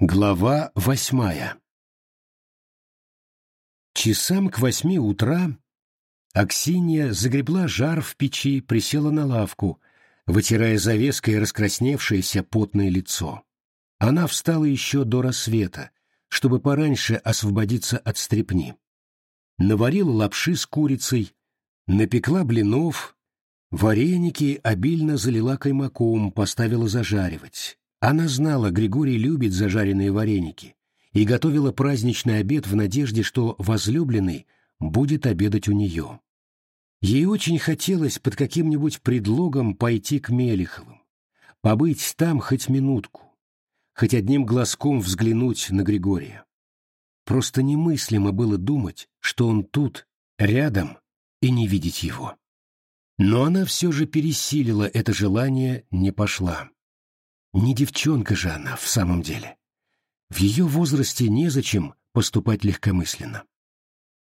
Глава восьмая Часам к восьми утра Аксинья загребла жар в печи, присела на лавку, вытирая завеской раскрасневшееся потное лицо. Она встала еще до рассвета, чтобы пораньше освободиться от стрепни. Наварила лапши с курицей, напекла блинов, вареники обильно залила каймаком, поставила зажаривать. Она знала, Григорий любит зажаренные вареники, и готовила праздничный обед в надежде, что возлюбленный будет обедать у нее. Ей очень хотелось под каким-нибудь предлогом пойти к Мелиховым, побыть там хоть минутку, хоть одним глазком взглянуть на Григория. Просто немыслимо было думать, что он тут, рядом, и не видеть его. Но она все же пересилила это желание, не пошла. Не девчонка же она в самом деле. В ее возрасте незачем поступать легкомысленно.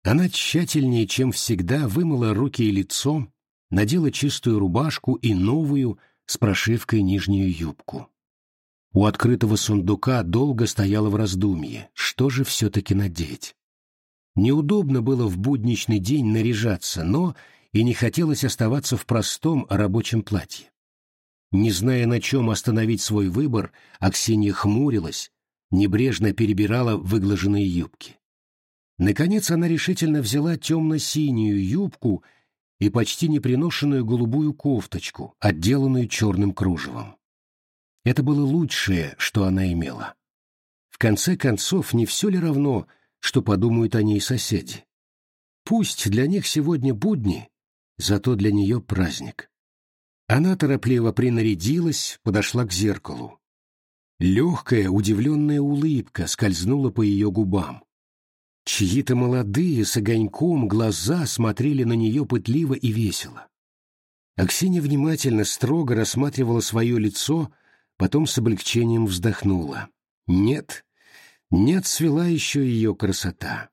Она тщательнее, чем всегда, вымыла руки и лицо, надела чистую рубашку и новую с прошивкой нижнюю юбку. У открытого сундука долго стояла в раздумье, что же все-таки надеть. Неудобно было в будничный день наряжаться, но и не хотелось оставаться в простом рабочем платье. Не зная, на чем остановить свой выбор, Аксинья хмурилась, небрежно перебирала выглаженные юбки. Наконец она решительно взяла темно-синюю юбку и почти неприношенную голубую кофточку, отделанную черным кружевом. Это было лучшее, что она имела. В конце концов, не все ли равно, что подумают о ней соседи? Пусть для них сегодня будни, зато для нее праздник. Она торопливо принарядилась, подошла к зеркалу. Легкая, удивленная улыбка скользнула по ее губам. Чьи-то молодые с огоньком глаза смотрели на нее пытливо и весело. Аксинья внимательно, строго рассматривала свое лицо, потом с облегчением вздохнула. Нет, не отцвела еще ее красота.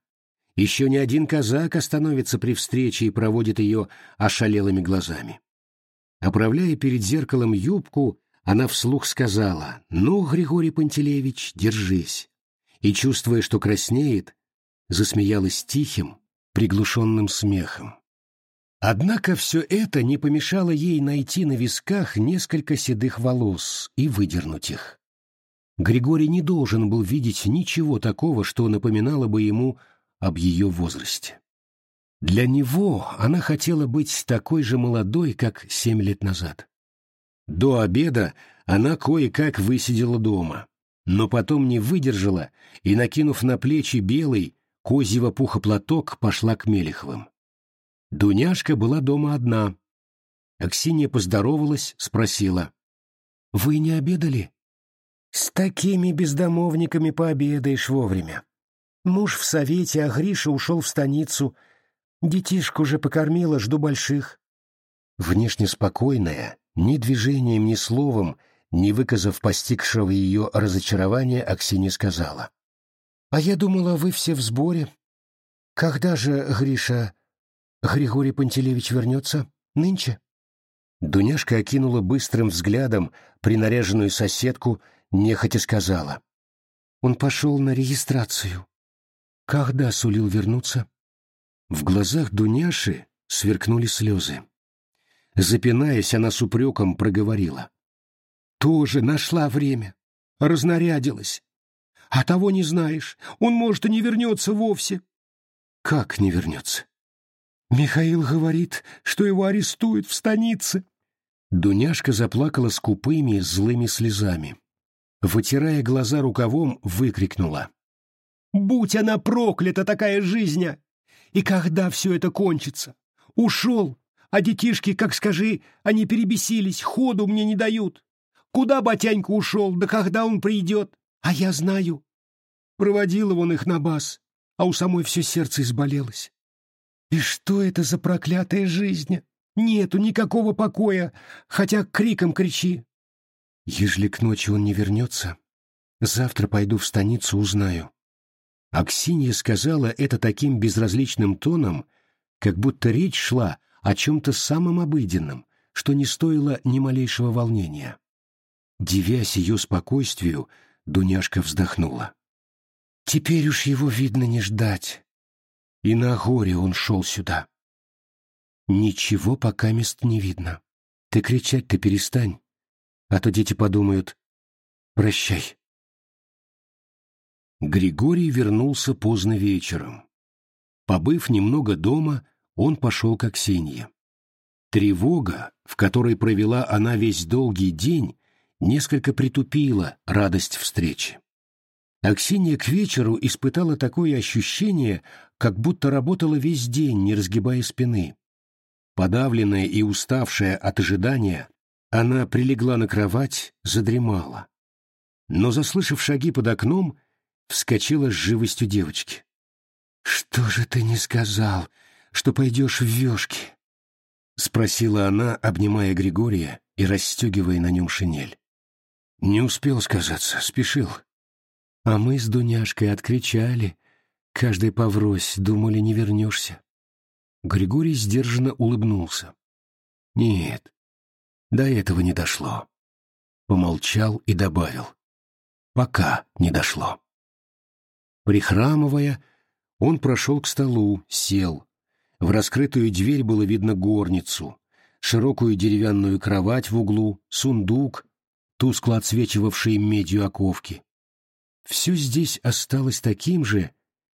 Еще ни один казак остановится при встрече и проводит ее ошалелыми глазами. Оправляя перед зеркалом юбку, она вслух сказала «Ну, Григорий Пантелеевич, держись». И, чувствуя, что краснеет, засмеялась тихим, приглушенным смехом. Однако все это не помешало ей найти на висках несколько седых волос и выдернуть их. Григорий не должен был видеть ничего такого, что напоминало бы ему об ее возрасте. Для него она хотела быть такой же молодой, как семь лет назад. До обеда она кое-как высидела дома, но потом не выдержала и, накинув на плечи белый, козьего пуха платок, пошла к Мелеховым. Дуняшка была дома одна. Аксинья поздоровалась, спросила. «Вы не обедали?» «С такими бездомовниками пообедаешь вовремя. Муж в совете, а Гриша ушел в станицу — Детишку уже покормила, жду больших. Внешне спокойная, ни движением, ни словом, не выказав постигшего ее разочарования, Аксинья сказала. — А я думала, вы все в сборе. Когда же, Гриша, Григорий Пантелеевич вернется? Нынче? Дуняшка окинула быстрым взглядом принаряженную соседку, нехотя сказала. Он пошел на регистрацию. Когда сулил вернуться? В глазах Дуняши сверкнули слезы. Запинаясь, она с упреком проговорила. «Тоже нашла время. Разнарядилась. А того не знаешь. Он, может, и не вернется вовсе». «Как не вернется?» «Михаил говорит, что его арестуют в станице». Дуняшка заплакала скупыми, злыми слезами. Вытирая глаза рукавом, выкрикнула. «Будь она проклята, такая жизнь! И когда все это кончится? Ушел, а детишки, как скажи, они перебесились, ходу мне не дают. Куда батянька ушел, да когда он придет? А я знаю. Проводил он их на бас, а у самой все сердце изболелось. И что это за проклятая жизнь? Нету никакого покоя, хотя криком кричи. Ежели к ночи он не вернется, завтра пойду в станицу, узнаю. Аксинья сказала это таким безразличным тоном, как будто речь шла о чем-то самом обыденном, что не стоило ни малейшего волнения. Дивясь ее спокойствию, Дуняшка вздохнула. Теперь уж его видно не ждать. И на горе он шел сюда. Ничего пока мест не видно. Ты кричать-то перестань, а то дети подумают. Прощай. Григорий вернулся поздно вечером. Побыв немного дома, он пошел к Аксинье. Тревога, в которой провела она весь долгий день, несколько притупила радость встречи. Аксинья к вечеру испытала такое ощущение, как будто работала весь день, не разгибая спины. Подавленная и уставшая от ожидания, она прилегла на кровать, задремала. Но, заслышав шаги под окном, вскочила с живостью девочки. «Что же ты не сказал, что пойдешь в вешки?» — спросила она, обнимая Григория и расстегивая на нем шинель. «Не успел сказаться, спешил». А мы с Дуняшкой откричали, каждый поврось, думали, не вернешься. Григорий сдержанно улыбнулся. «Нет, до этого не дошло». Помолчал и добавил. «Пока не дошло». Прихрамывая, он прошел к столу, сел. В раскрытую дверь было видно горницу, широкую деревянную кровать в углу, сундук, тускло отсвечивавшие медью оковки. Все здесь осталось таким же,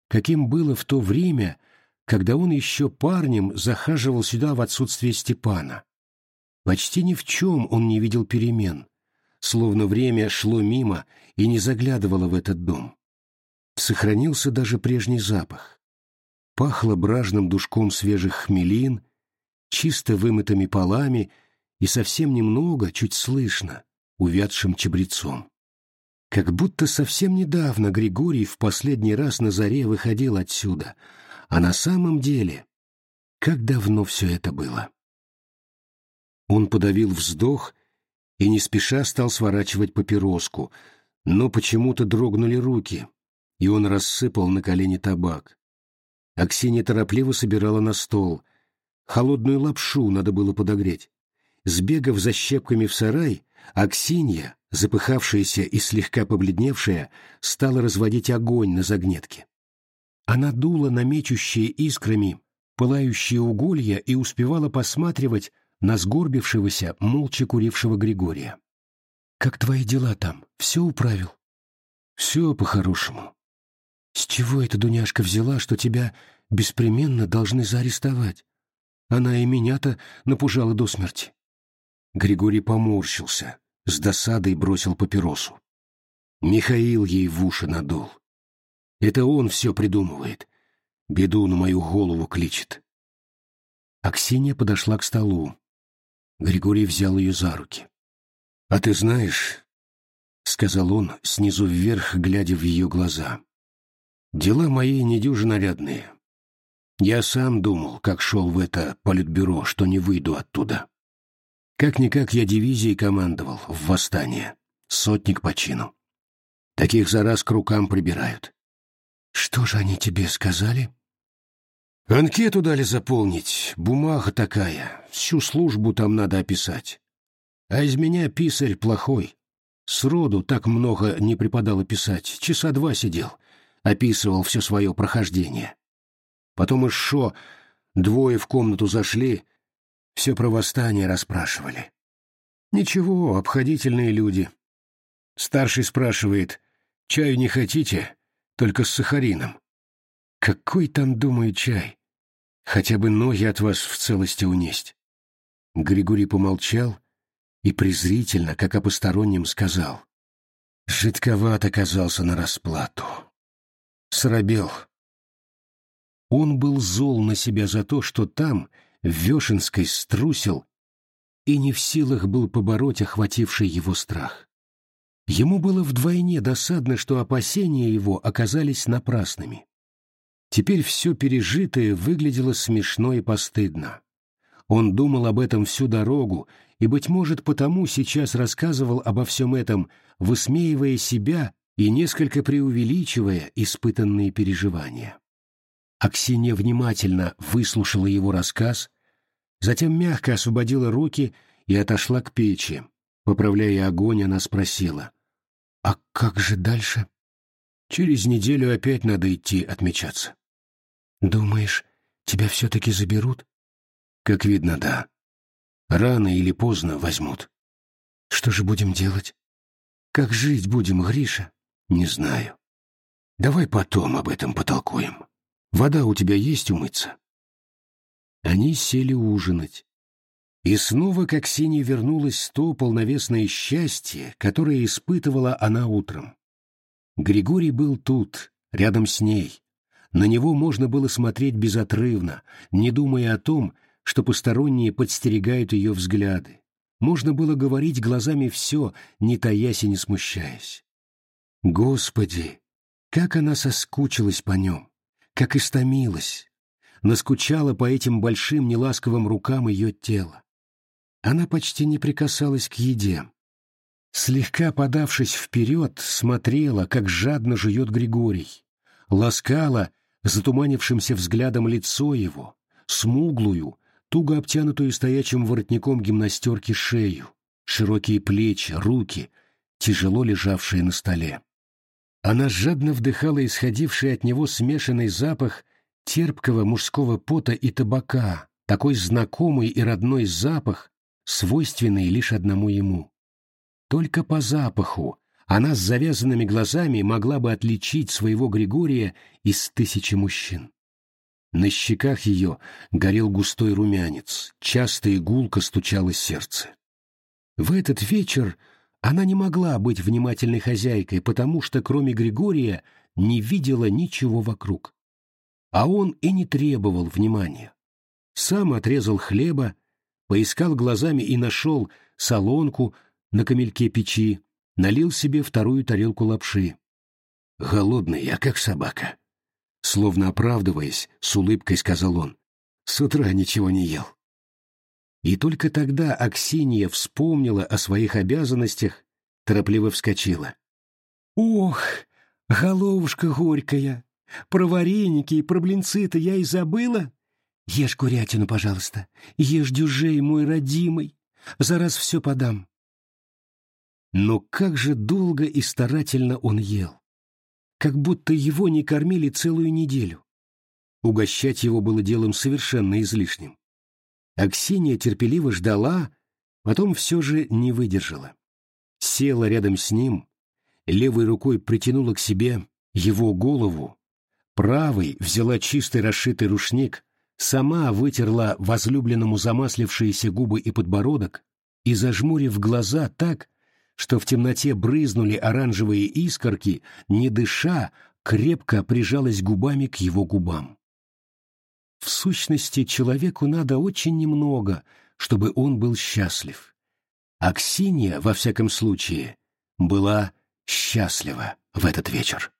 каким было в то время, когда он еще парнем захаживал сюда в отсутствие Степана. Почти ни в чем он не видел перемен, словно время шло мимо и не заглядывало в этот дом. Сохранился даже прежний запах. Пахло бражным душком свежих хмелин, чисто вымытыми полами и совсем немного, чуть слышно, увядшим чабрецом. Как будто совсем недавно Григорий в последний раз на заре выходил отсюда, а на самом деле, как давно все это было. Он подавил вздох и не спеша стал сворачивать папироску, но почему-то дрогнули руки, и он рассыпал на колени табак. Аксинья торопливо собирала на стол. Холодную лапшу надо было подогреть. Сбегав за щепками в сарай, Аксинья, запыхавшаяся и слегка побледневшая, стала разводить огонь на загнетке. Она дула на мечущие искрами пылающие уголья и успевала посматривать на сгорбившегося, молча курившего Григория. «Как твои дела там? Все управил?» «Все по-хорошему. С чего эта Дуняшка взяла, что тебя беспременно должны заарестовать? Она и меня-то напужала до смерти. Григорий поморщился, с досадой бросил папиросу. Михаил ей в уши надул. Это он все придумывает. Беду на мою голову кличет. Аксинья подошла к столу. Григорий взял ее за руки. — А ты знаешь, — сказал он, снизу вверх, глядя в ее глаза, Дела мои недюже нарядные. Я сам думал, как шел в это политбюро, что не выйду оттуда. Как-никак я дивизией командовал в восстание. Сотник по чину. Таких за раз к рукам прибирают. Что же они тебе сказали? Анкету дали заполнить, бумага такая, всю службу там надо описать. А из меня писарь плохой. Сроду так много не преподало писать, часа два сидел — описывал все свое прохождение. Потом из Шо двое в комнату зашли, все про восстание расспрашивали. Ничего, обходительные люди. Старший спрашивает, чаю не хотите, только с сахарином. Какой там, думаю, чай? Хотя бы ноги от вас в целости унесть. Григорий помолчал и презрительно, как о постороннем, сказал. Жидковат оказался на расплату. Срабел. Он был зол на себя за то, что там, в Вешенской, струсил и не в силах был побороть охвативший его страх. Ему было вдвойне досадно, что опасения его оказались напрасными. Теперь все пережитое выглядело смешно и постыдно. Он думал об этом всю дорогу и, быть может, потому сейчас рассказывал обо всем этом, высмеивая себя и несколько преувеличивая испытанные переживания. Аксинья внимательно выслушала его рассказ, затем мягко освободила руки и отошла к печи. Поправляя огонь, она спросила. А как же дальше? Через неделю опять надо идти отмечаться. Думаешь, тебя все-таки заберут? Как видно, да. Рано или поздно возьмут. Что же будем делать? Как жить будем, Гриша? Не знаю. Давай потом об этом потолкуем. Вода у тебя есть умыться? Они сели ужинать. И снова к Аксине вернулось то полновесное счастье, которое испытывала она утром. Григорий был тут, рядом с ней. На него можно было смотреть безотрывно, не думая о том, что посторонние подстерегают ее взгляды. Можно было говорить глазами все, не таясь и не смущаясь. Господи, как она соскучилась по нем, как истомилась, наскучала по этим большим неласковым рукам ее тела. Она почти не прикасалась к еде. Слегка подавшись вперед, смотрела, как жадно жует Григорий, ласкала затуманившимся взглядом лицо его, смуглую, туго обтянутую стоячим воротником гимнастерки шею, широкие плечи, руки, тяжело лежавшие на столе. Она жадно вдыхала исходивший от него смешанный запах терпкого мужского пота и табака, такой знакомый и родной запах, свойственный лишь одному ему. Только по запаху она с завязанными глазами могла бы отличить своего Григория из тысячи мужчин. На щеках ее горел густой румянец, часто и гулко стучало сердце. В этот вечер она не могла быть внимательной хозяйкой, потому что кроме Григория не видела ничего вокруг. А он и не требовал внимания. Сам отрезал хлеба, поискал глазами и нашел солонку на камельке печи, налил себе вторую тарелку лапши. «Голодный я, как собака», Словно оправдываясь, с улыбкой сказал он. С утра ничего не ел. И только тогда Аксинья вспомнила о своих обязанностях, торопливо вскочила. «Ох, головушка горькая! Про вареники и про блинцы-то я и забыла. Ешь курятину, пожалуйста, ешь дюжей, мой родимый. Зараз все подам». Но как же долго и старательно он ел как будто его не кормили целую неделю. Угощать его было делом совершенно излишним. Аксинья терпеливо ждала, потом все же не выдержала. Села рядом с ним, левой рукой притянула к себе его голову, правой взяла чистый расшитый рушник, сама вытерла возлюбленному замаслившиеся губы и подбородок и, зажмурив глаза так, что в темноте брызнули оранжевые искорки, не дыша, крепко прижалась губами к его губам. В сущности, человеку надо очень немного, чтобы он был счастлив. А Ксения, во всяком случае, была счастлива в этот вечер.